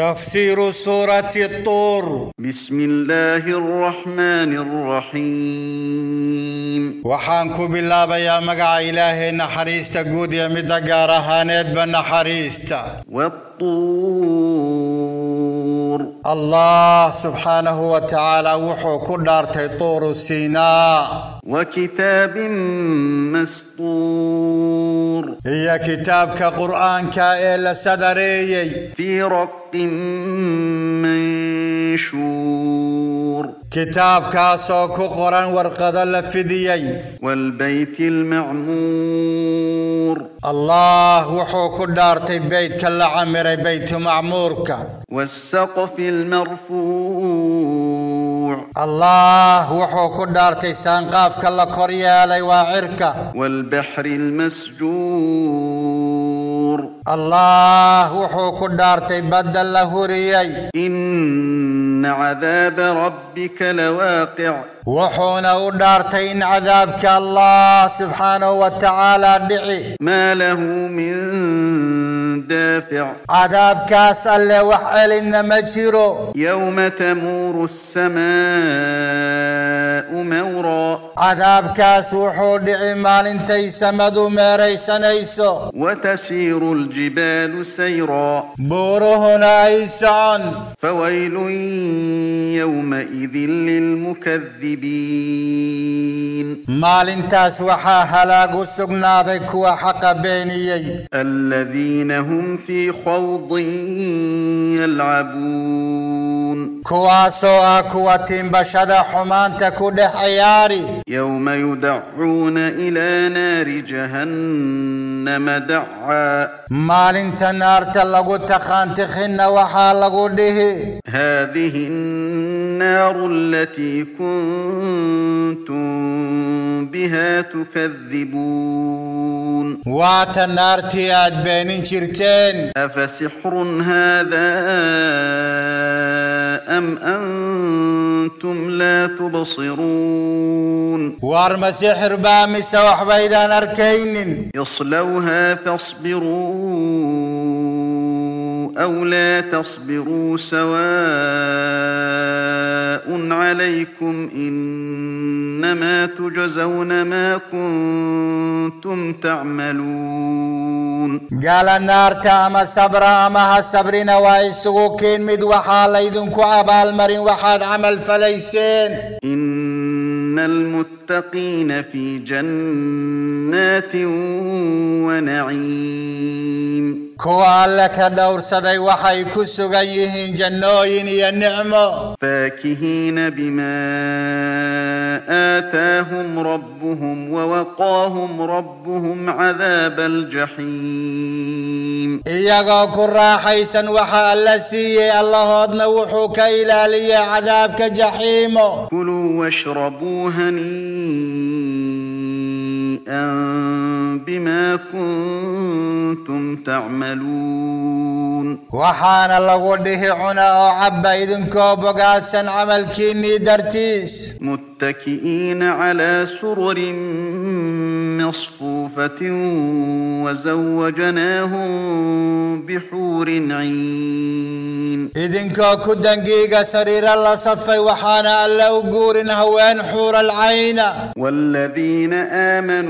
تفسير سورة الطور. بسم الله الرحمن الرحيم. وحانكو بالله بيا مقع إلهي نحريستا قود يمد قارهانيت بنحريستا. والطور الله سبحانه وتعالى وحو كدارتي طور سيناء وكتاب مسطور. هي كتاب كاسو كقرآن ورقد لفديي والبيت المعمور. الله وحو كدارتي بيت كلا عمري بيت معمورك والسقف المرفوع. الله وحو كدارتي سانقاف كلا كوريالي واعركا والبحر المسجور. الله وحو كدارتي بدل لهوريي إن عذاب ربك لواقع. وحونا ودارتي إن عذابك الله سبحانه وتعالى دعي. ما له من دافع. عذابك أسأل وحل إن مجيرو يوم تمور السماء مورا. عذابك سوحو دعي مال انتي سمدو ميري سنيسو. وتسير الجبال سيرا. بورهنا ايسان فويل يومئذ للمكذبين. مال انتاس وحا هلاقو سقناضي كوا حق بينيي. الذين هم في خوض يلعبون. كواسو اكواتين بشد حمان تكود حياري. يوم يدعون إلى نار جهنم دعا. مال انت نار تلقو تخان تخن وحا لقو ديه. هذه النار التي كنتم بها تكذبون. وات النار تياد بين شرتين. أفسحر هذا أم أنتم لا تبصرون؟ وارم سحر بامي سوح بيدان اركين يصلوها فاصبروا أو لا تصبروا سواء عليكم إنما تجزون ما كنتم تعملون قال النار تاما صبر اما هالصبرين وايسوكين مد وحال ايدنكو آبال مرين وحاد عمل فليسين إن المتقين في جنات ونعيم. كوا لك دور صدي وحي كسغيهين جنوين يا نعمة فاكهين بما آتاهم ربهم ووقاهم ربهم عذاب الجحيم. iyagoo ku raaxaysan waxaa alla siiyey allahoodna wuxuu ka ilaaliyey cadaabka jaxiimo كلوا واشربوا هنيئا إن بما كنتم تعملون. وحان الله هنا عبا إذن كوبقات سن عمل كيني درتيس متكئين على سرر مصفوفة وزوجناهم بحور عين. إذن كوكو دنقيقة سرير الله صفي وحان الله قورن هوان حور العين والذين آمنوا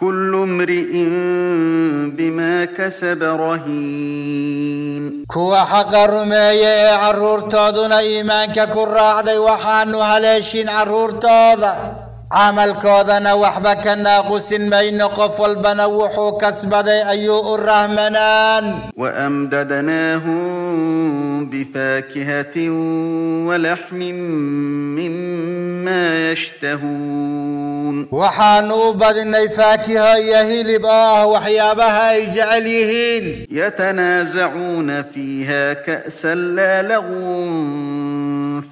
كل امرئ بما كسب رهين. كو حق رمي عرور تودنا ايمانك كرعد وحان هلاشين عرور تودا عمل كودنا وحبك ناقص بين قف البنا وحو كسب أيو الرحمنان. وأمددناهم بفاكهة ولحم مما يشتهون. وحانو بدن فاكهة يهيل بآه وحيابها يجعليهين يتنازعون فيها كأسا لا لغو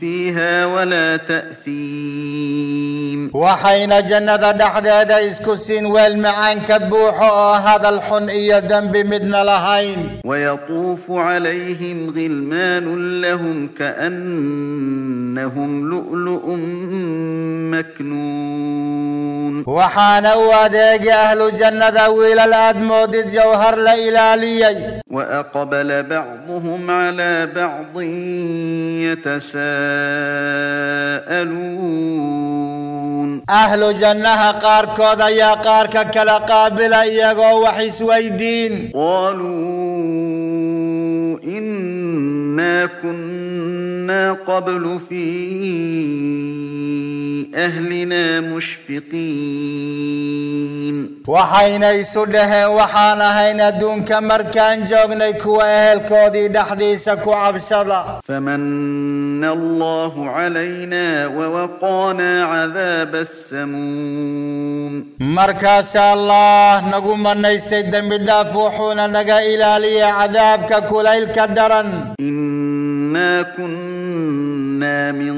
فيها ولا تأثير. وحين جند دحداد إسكسين والمعان كبوح هذا الحن اي ذنب مدن لهين. ويطوف عليهم غلمان لهم كأنهم لؤلؤ مكنون. وحان وداج أهل جند ويل الأدمود جوهر ليلى وأقبل بعضهم على بعض يتساءلون. Ahlu jannaha qaarkood ayaa qaarka kala qaabila iyagoo wax isweydiin قالوا إنا كنا قبل في أهلنا مشفقين. وحين يسده وحان هين دون كمر كان جوغني كو أهل كودي دحديسك وعبسلا فمن الله علينا ووقانا عذاب السموم. مركاس الله نقوم من يستدم بالدافوحون نقا إلالي عذاب كليل كدرا إنا كنا كنا من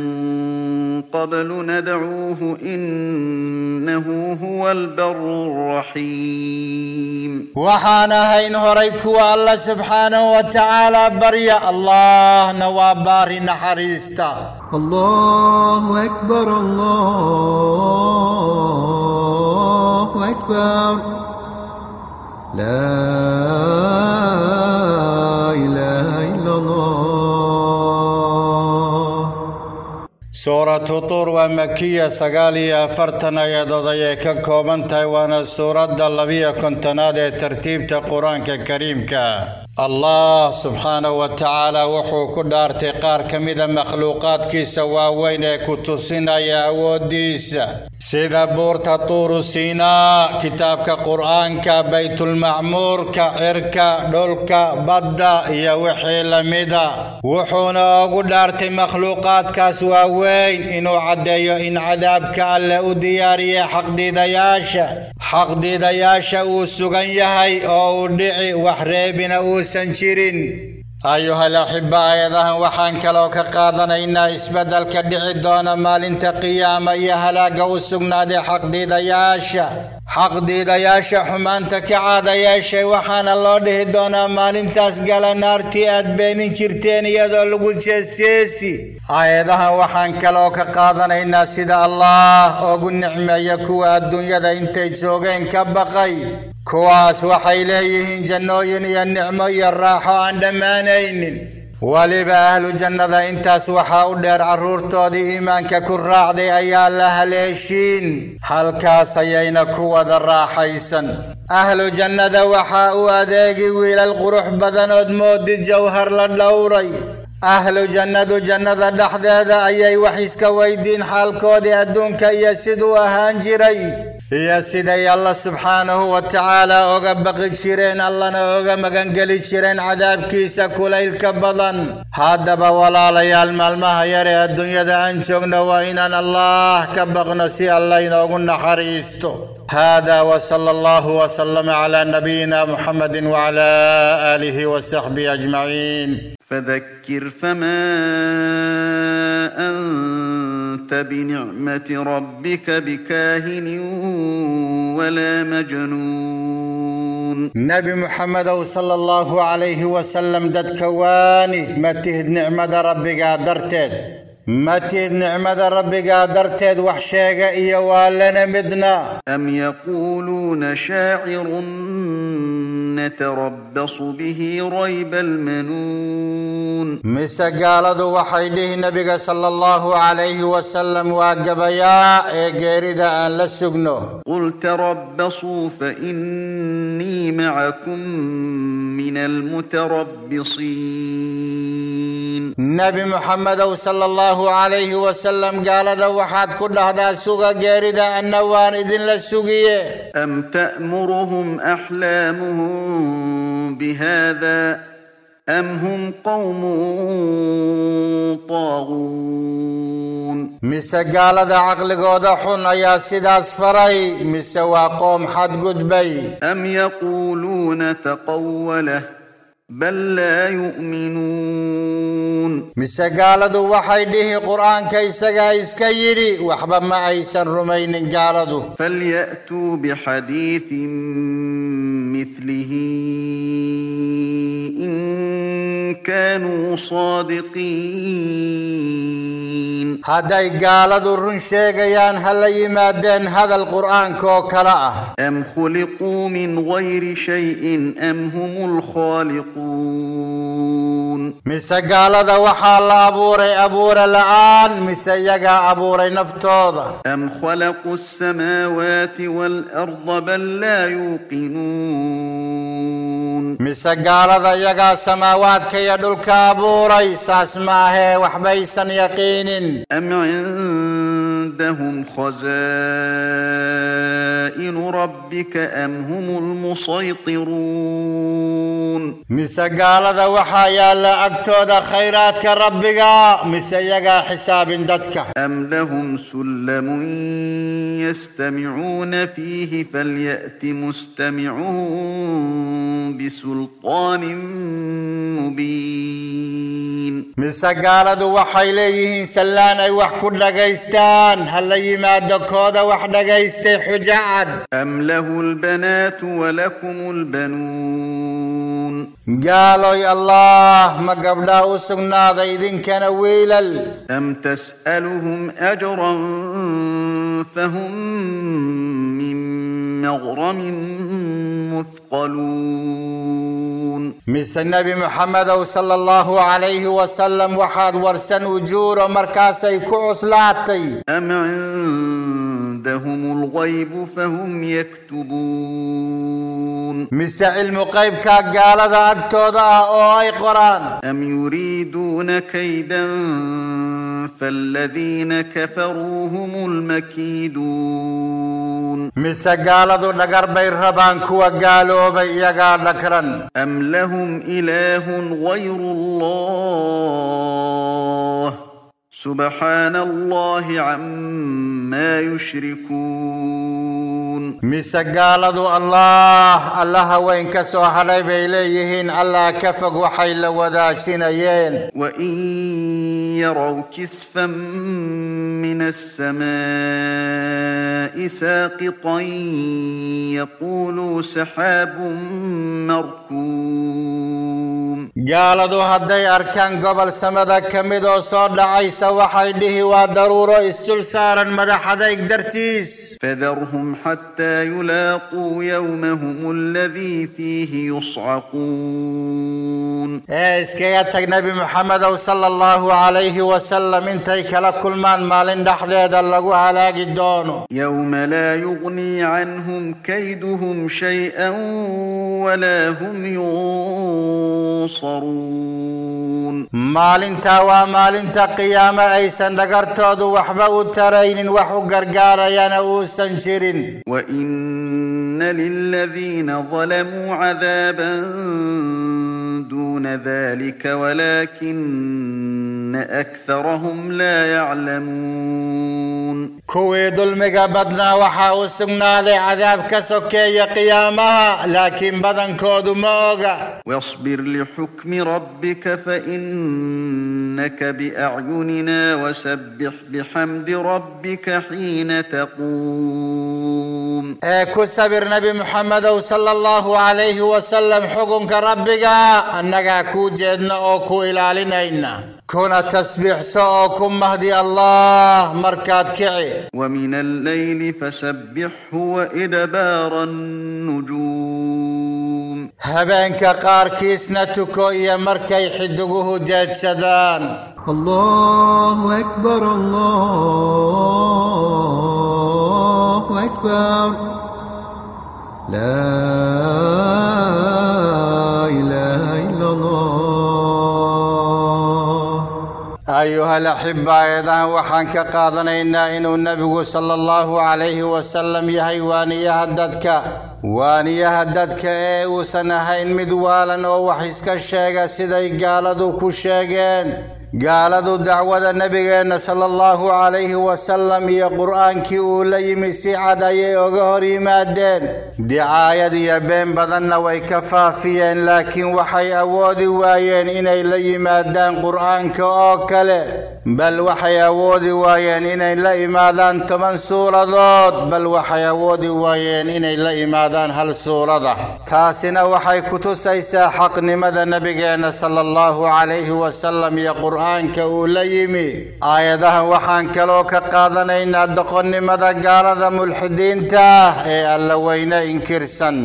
قبل ندعوه إنه هو البر الرحيم. وحانا هين هريكو الله سبحانه وتعالى بريا الله نوابار نحريستا. الله أكبر الله أكبر. لا إله إلا الله. سورة طور ومكية سقالية فرتنا يدودي ككومن تايوان سورة دلبية كنت نادي ترتيب تقران كريم كا الله سبحانه وتعالى وحو كل ارتقار كمدا مخلوقات كي سواوين كتسين يا وديس sida buurta tuuru siinaa kitaabka qur-aanka baytulmacmuurka cirka dhulka badda iyo wixii lamida wuxuuna ugu dhaartay makhluuqaadkaas waaweyn inuu caddeeyo in cadaabka alle u diyaariyay xaqdiidayaasha xaqdiidayaasha uu sugan yahay oo uu dhici wax reebina uusan jirin أيها الأحباء إذا وحان كلوك قادنا إنا إسبدل كبعدون مال انتقيام أيها لا قوسك نادي حق ديدا ياشا xaqdiidayaasha xumaanta ka caada yeeshay waxaana loo dhihi doonaa maalintaas gala naartii aad beenin jirteen iyadoo lagu jeesjeesi aayadahan waxaan kaloo ka qaadanaynaa sida allah ugu nicmeeya kuwa adduunyada intay joogeen ka baqay kuwaas waxay leeyihiin jannooyin iyo nicmo iyo raaxo aan dhammaanaynin intaas waxaa u dheer carruurtoodii iimaanka ku raacday ayaa la haleeshiin halkaas ayayna ku wada raaxaysan ahlu jannada waxaa u adeegi wiilal qurux badanood moodi jawhar la dhowray أهل جنة جنة دحدة أي وحيسك ويدين حال كودي أدونك يسد وهان يا سيدي الله سبحانه وتعالى أغا بقي شيرين الله أغا مغان قلي شيرين عذاب كيسا كليل كبضا هذا بولا لي الملمة يري الدنيا دعنشغن وإن الله كبغنا سي الله إنه حريستو هذا وصلى الله وسلم على نبينا محمد وعلى آله وصحبه أجمعين. فذكر فما أنت بنعمة ربك بكاهن ولا مجنون. نبي محمد صلى الله عليه وسلم دد كواني ما تهد نعمة ربك درتد ما تهد نعمة ربك درتد وحشيغا إيا والنا مدنا؟ أم يقولون شاعر نتربص به ريب المنون؟ mise gaaladu waxay dhihi nabiga sala allahu calayhi wasalam waa gabayaa ee geerida aan la sugno قل تربصوا فإني معكم من المتربصين. نبي محمد صلى الله عليه وسلم قال ذا وحد كل هذا سوغا جاردا ان والد للسوغية أم تأمرهم أحلامهم بهذا أم هم قوم طاغون؟ مسا قال ذا عقل غودا حنا يا سيداس فراي مس واقوم حد قدبي أم يقولون تقوله بل لا يؤمنون. مسا قالدو وحي قرآن كيستقا إسكيري وحبا ما أيسا رمين قالدو فليأتوا بحديث مثله إن كانوا صادقين. هذا قال القرآن أم خلقوا من غير شيء أم هم الخالقون؟ مسا قال ذا وحال أبوري أبور الآن مسا يقى أبوري نفتوضة أم خلقوا السماوات والأرض بل لا يوقنون. Mise gaalada iyagaa samaawaadka iyo dhulka abuuray saas maahee waxbaysan yaqiinin عندهم خزائن ربك أم هم المسيطرون؟ مسا قال ذا وحايا لأكتو ذا خيراتك ربك مِسَيَّقَ حساب دتك. أم لهم سلم يستمعون فيه فليأت مستمعهم بسلطان مسجالد وحيليهن سلان أي وحكود لغيستان هل يما دكود وحد لغيستي حجاد أم له البنات ولكم البنون. قالوا يا الله ما قبله أوسقنا غيذن كان ويلل. أم تسألهم أجرا فهم مغرم مثقلون. مس النبي محمد صلى الله عليه وسلم وحاد ورسن وجور مركاسي كعسلاتي أم عندهم الغيب فهم يكتبون. مس علم قيب كقال ذا أو أي قرآن. أم يريدون كيدا فالذين كفروا هم المكيدون. مس قال ذو لقر بير كوى قالوا بي أم لهم إله غير الله؟ سبحان الله عما يشركون يعلمون. مسا الله الله وين كسو حلي بيليهين الله كفق وحي لوداشين يين وإن يروا كسفا من السماء ساقطا يقولوا سحاب مركوم قالدو هدي أركان قبل سمدا كمدو صور لعيسى وحي به ودرورو السلسارا مدى حدا فذرهم حتى حتى يلاقوا يومهم الذي فيه يصعقون. اسك يا نبي محمد صلى الله عليه وسلم انت كل كل مان مال دحدد لغو على قدونه يوم لا يغني عنهم كيدهم شيئا ولا هم ينصرون مال انت ومال انت قيامه ايسن دغرتود وحبو ترين وحو غرغار يا نو وإن للذين ظلموا عذابا دون ذلك ولكن أكثرهم لا يعلمون. كويد المقابدنا وحاوسنا لعذاب كسوكي قيامها لكن بدن كود موغا واصبر لحكم ربك فإنك بأعيننا وسبح بحمد ربك حين تقوم. أكو سبر نبي محمد صلى الله عليه وسلم حكمك ربك annagaa kuu jeedna oo ku ilaalinayna kuna tasbiixso oo ku mahdi allah markaad kici ومن الليل فسبحه وإدبار النجوم habeenka qaarkiisna tuko iyo markay xidiguhu jeedsadaan الله أكبر الله أكبر لا أيها الأحبة أيضا وحنك قادنا إنا إن النبي صلى الله عليه وسلم يهي وانيا هددك وانيا هددك إيه وسنهين مدوالا ووحيسك الشيغة سيدي قالدو كشيغين قالت دعوة النبي صلى الله عليه وسلم يا قرآن كي أولي مسيح داية وغهري مادين. دعاية يا بين بدن ويكفافيين لكن وحي أودي وايين إني لي مادين قرآن كي waxay awoodi waayeen inay la imaadaan toban suuradood bal waxay awoodi waayeen inay la imaadaan hal suurada taasina waxay ku tusaysaa xaqnimada nebigeenna sala allahu calayhi wasalam iyo qur-aanka uu la yimi aayadahan waxaan kaloo ka qaadanaynaa doqonnimada gaalada mulxidiinta ah ee alla weyne inkirsan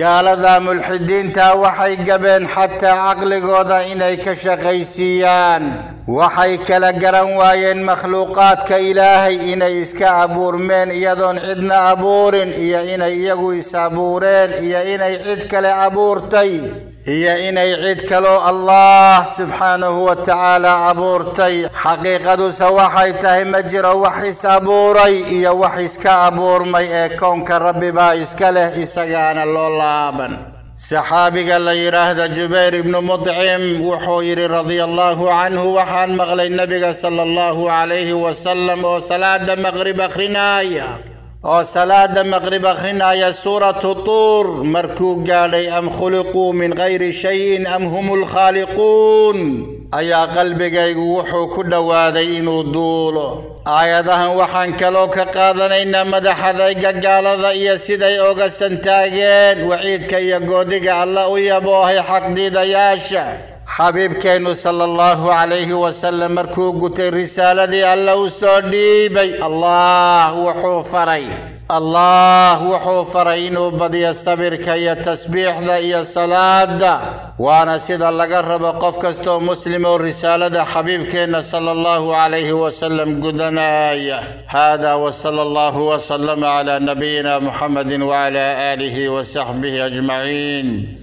gaalada mulxidiinta waxay gabeen xataa caqligooda inay ka shaqaysiiyaan waxay kala garan waayeen makhluuqaadka ilaahay inay iska abuurmeen iyadoon cidna abuurin iyo inay iyagu is abuureen iyo inay cid kale abuurtay iyo inay cid kaloo allah subxaanahu wa tacaala abuurtay xaqiiqaduse waxay tahay ma jiro wax is abuuray iyo wax iska abuurmay ee kownka rabbi baa iska leh isagaana loo laaban سحابك الله يرهد جبير بن مطعم. وحوير رضي الله عنه وحان مغلي النبي صلى الله عليه وسلم وصلاة مغرب خناية أو مغرب خنايا سورة طور مركو قالي أم خلقوا من غير شيء أم هم الخالقون؟ Ayaa qalbigaygu wuxuu ku dhowaaday inuu duulo aayadahan waxaan kaloo ka qaadanaynaa madaxadayga gaalada iyo siday oga santaageen waciidka iyo goodiga alla u yaboohay xaqdiidayaasha حبيب كينو صلى الله عليه وسلم مركو قلت الرسالة ذي الله سوديبي الله وحو الله وحو فرينو بدي الصبر كي تسبيح ذا إيا صلاة وأنا سيد الله قرب قفكستو مسلم الرسالة حبيب كينو صلى الله عليه وسلم قدنا هذا وصلى الله وسلم على نبينا محمد وعلى آله وصحبه أجمعين.